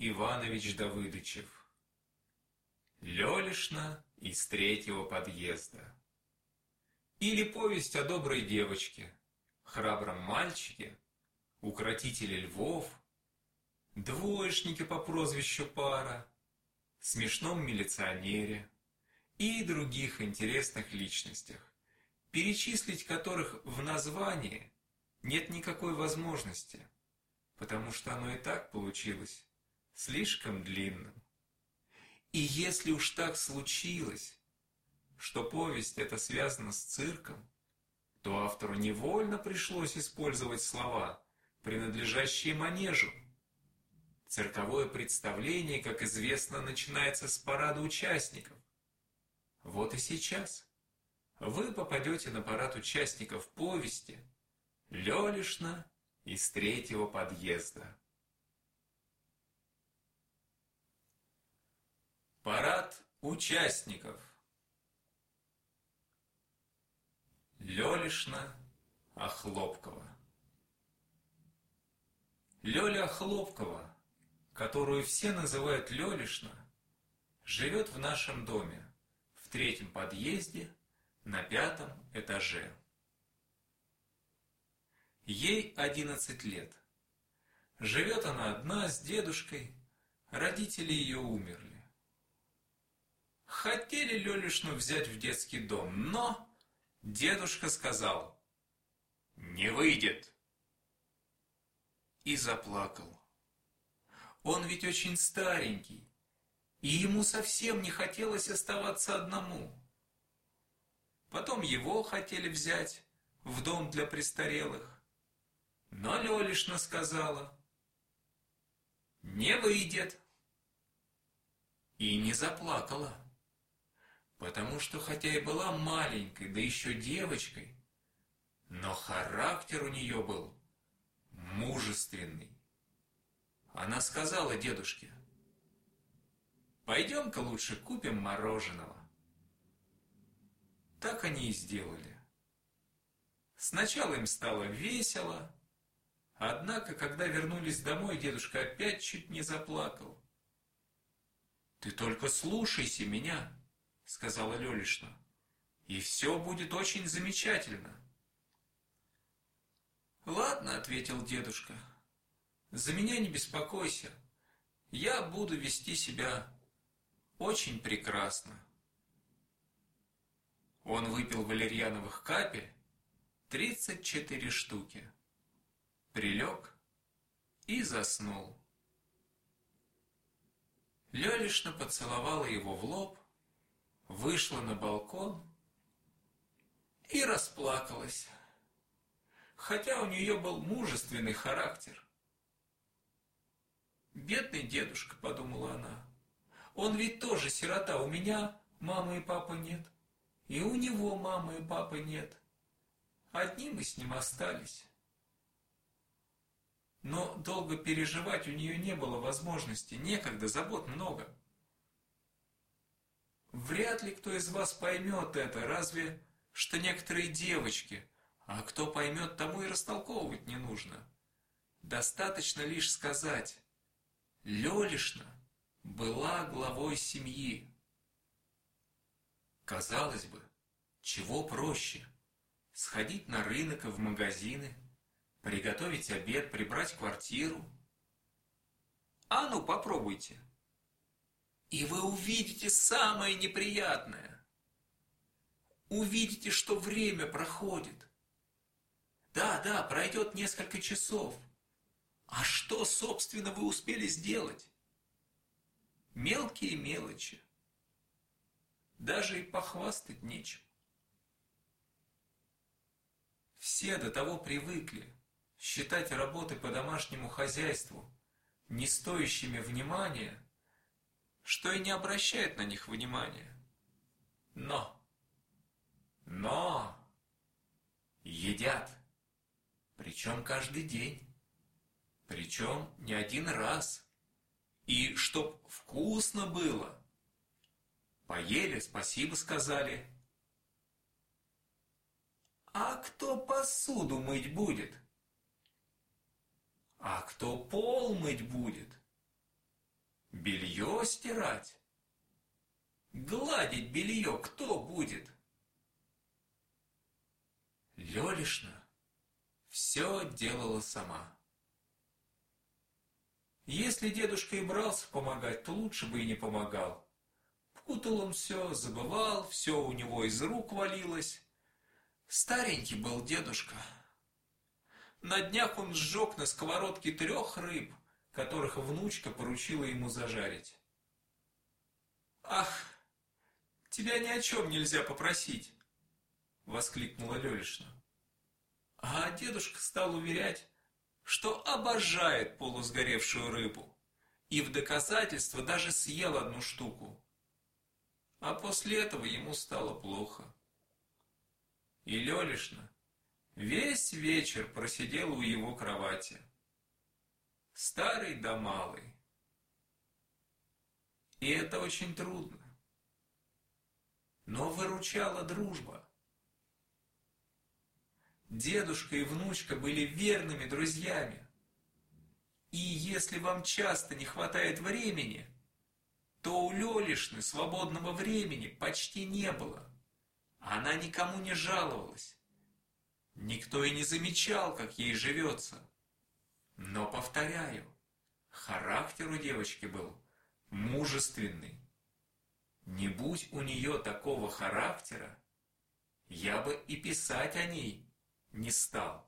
Иванович Давыдычев. Лёлишна из третьего подъезда. Или повесть о доброй девочке, храбром мальчике, укротителе львов, двоечнике по прозвищу Пара, смешном милиционере и других интересных личностях, перечислить которых в названии нет никакой возможности, потому что оно и так получилось слишком длинным. И если уж так случилось, что повесть эта связана с цирком, то автору невольно пришлось использовать слова, принадлежащие манежу. Цирковое представление, как известно, начинается с парада участников. Вот и сейчас вы попадете на парад участников повести «Лелишна из третьего подъезда». Парад участников. Лёлишна Охлопкова. Лёля Охлопкова, которую все называют Лёлишна, живет в нашем доме, в третьем подъезде, на пятом этаже. Ей одиннадцать лет. Живет она одна с дедушкой, родители ее умерли. Хотели Лелишну взять в детский дом, но дедушка сказал, не выйдет. И заплакал. Он ведь очень старенький, и ему совсем не хотелось оставаться одному. Потом его хотели взять в дом для престарелых. Но Лелишна сказала, не выйдет. И не заплакала потому что хотя и была маленькой, да еще девочкой, но характер у нее был мужественный. Она сказала дедушке, «Пойдем-ка лучше купим мороженого». Так они и сделали. Сначала им стало весело, однако, когда вернулись домой, дедушка опять чуть не заплакал. «Ты только слушайся меня», сказала Лёлишна. И все будет очень замечательно. Ладно, ответил дедушка. За меня не беспокойся. Я буду вести себя очень прекрасно. Он выпил валерьяновых капель, 34 штуки, прилег и заснул. Лёлишна поцеловала его в лоб, вышла на балкон и расплакалась, хотя у нее был мужественный характер. «Бедный дедушка», — подумала она, — «он ведь тоже сирота, у меня мамы и папы нет, и у него мамы и папы нет. Одни мы с ним остались». Но долго переживать у нее не было возможности, некогда, забот много. Вряд ли кто из вас поймет это, разве что некоторые девочки, а кто поймет, тому и растолковывать не нужно. Достаточно лишь сказать, Лелишна была главой семьи. Казалось бы, чего проще? Сходить на рынок и в магазины, приготовить обед, прибрать квартиру. А ну, попробуйте. И вы увидите самое неприятное. Увидите, что время проходит. Да, да, пройдет несколько часов. А что, собственно, вы успели сделать? Мелкие мелочи. Даже и похвастать нечем. Все до того привыкли считать работы по домашнему хозяйству не стоящими внимания – что и не обращает на них внимания. Но, но, едят, причем каждый день, причем не один раз, и чтоб вкусно было. Поели, спасибо сказали. А кто посуду мыть будет? А кто пол мыть будет? Белье стирать? Гладить белье кто будет? Лёлишна все делала сама. Если дедушка и брался помогать, то лучше бы и не помогал. Путал он все, забывал, все у него из рук валилось. Старенький был дедушка. На днях он сжег на сковородке трех рыб, которых внучка поручила ему зажарить. «Ах, тебя ни о чем нельзя попросить!» — воскликнула Лёлишна. А дедушка стал уверять, что обожает полусгоревшую рыбу, и в доказательство даже съел одну штуку. А после этого ему стало плохо. И Лёлишна весь вечер просидела у его кровати. Старый да малый. И это очень трудно. Но выручала дружба. Дедушка и внучка были верными друзьями. И если вам часто не хватает времени, то у Лёлишны свободного времени почти не было. Она никому не жаловалась. Никто и не замечал, как ей живется. Но, повторяю, характер у девочки был мужественный. Не будь у нее такого характера, я бы и писать о ней не стал.